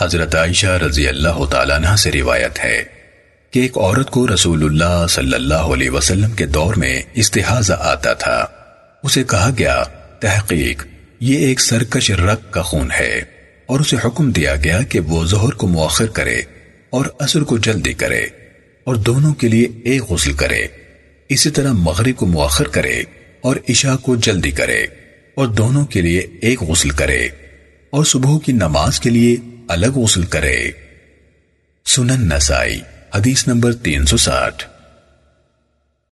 حضرت عائشہ رضی اللہ تعالیٰ عنہ سے روایت ہے کہ ایک عورت کو رسول اللہ صلی اللہ علیہ وسلم کے دور میں استحاضہ آتا تھا۔ اسے کہا گیا، تحقیق، یہ ایک سرکش رق کا خون ہے۔ اور اسے حکم دیا گیا کہ وہ ظہر کو مؤخر کرے اور عصر کو جلدی کرے اور دونوں کے لیے ایک غسل کرے۔ اسی طرح مغرب کو مؤخر کرے اور عشاء کو جلدی کرے اور دونوں کے لیے ایک غسل کرے۔ اور صبح کی نماز کے لیے الگ غسل کرے۔ سنن نسائی، حدیث نمبر تین سو ساٹھ۔